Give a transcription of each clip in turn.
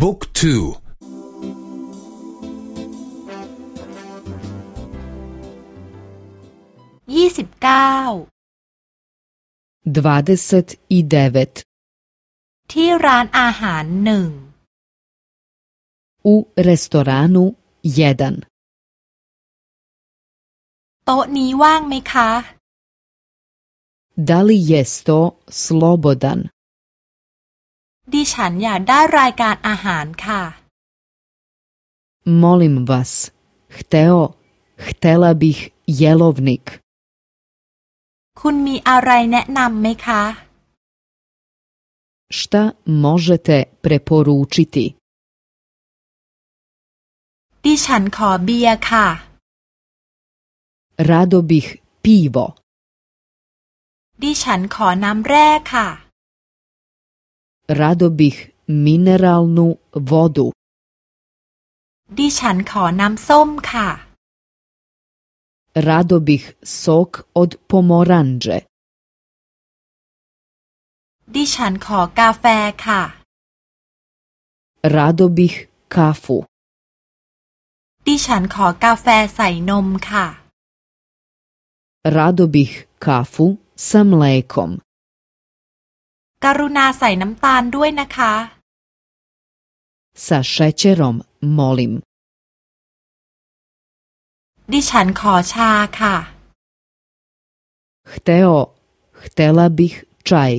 บุ๊กทูยี่สิบเก้าที่ร้านอาหารหนึ่ง u restoranu 1. โต๊ะนี้ว่างไหมคะ Da li je sto slobodan? ดิฉันอยากได้รายการอาหารค่ะ Molim vas, hteo, htela bih jelovnik. คุณมีอะไรแนะนำไหมคะ Šta možete preporučiti? ดิฉันขอเบียร์ค่ะ Rado bih pivo. ดิฉันขอน้ำแร่ค่ะ Rado bih mineralnu vodu. ดิฉันขอน้ำส้มค่ะ Rado bih sok od pomoranđe. ดิฉันขอกาแฟค่ะ Rado bih kafu. ดิฉันขอกาแฟใส่นมค่ะ Rado bih kafu sa mlekom. กรุณาใส่น้ำตาลด้วยนะคะ Sa šećerom, molim. ดิฉันขอชาค่ะ Hteo, htela bih čaj.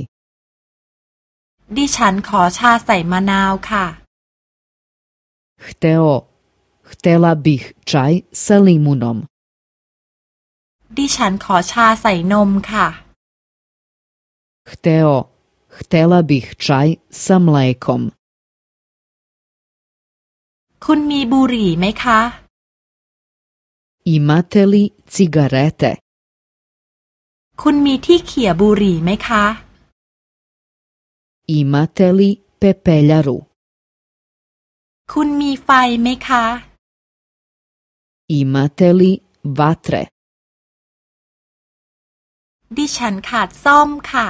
ดิฉันขอชาใส่มะนาวค่ะ Hteo, htela bih čaj sa limunom. ดิฉันขอชาใส่นมค่ะ Hteo, htela bih čaj sa mlekom. คุณมีบุหรี่ไหมคะ Imate li cigarete? คุณมีที่เขี่ยบุหรี่ไหมคะ Imate li pepeljaru? คุณมีไฟไหมคะ Imate li vatre? ดิฉันขาดซ่อมค่ะ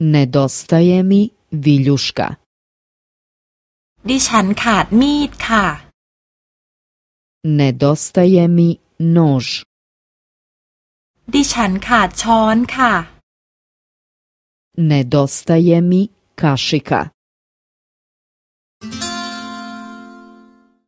Nedostaje mi viljuška. ดิฉันขาดมีดค่ะ Nedostaje mi nož. ดิฉันขาดช้อนค่ะ Nedostaje mi kašika.